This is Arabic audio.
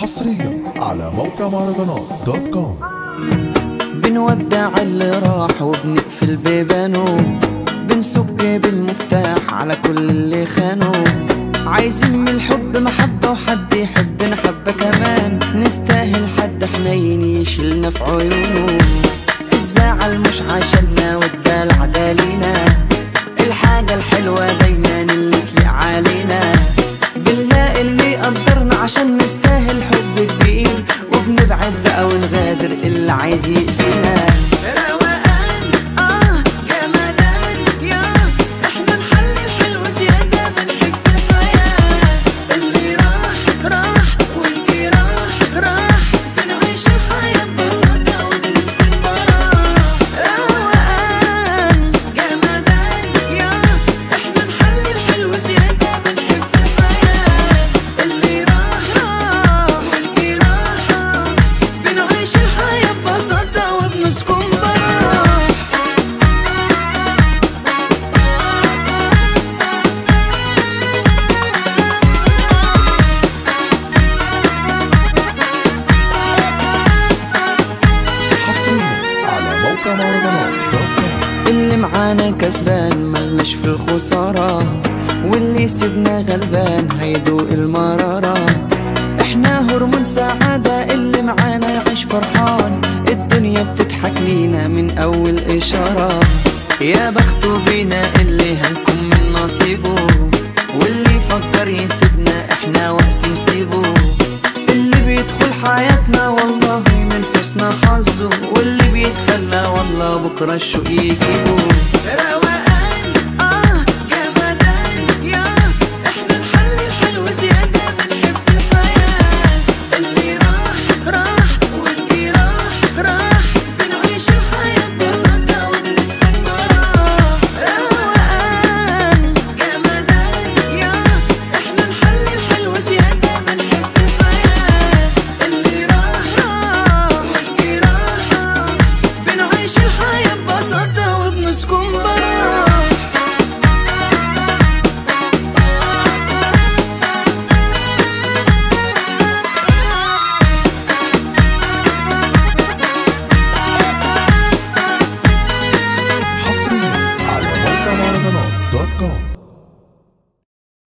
حصريا على موقع مهرجانات دوت كوم بنودع اللي راح وبنقفل بيبانه بنسك بالمفتاح على كل اللي خانوا عايزين من الحب محبة وحد يحبنا حبة كمان. نستاهل حد حنين يشيلنا في عيونه الزعل مش عشاننا والدلع دالينا. الحاجة الحلوة دايما اللي تليق علينا. اللي معانا كسبان ملناش في الخسارة. واللي سيبنا غلبان هيدوق المرارة. إحنا هرمون سعادة اللي معانا يعيش فرحان. الدنيا بتضحك لينا من أول إشارة. يا بخته بينا اللي هنكون من نصيبه. واللي يفكر يسيبنا إحنا وقت نسيبه. اللي بيدخل حياتنا والله حظه واللي بيتخلى والله بكرة الشوق يجيبه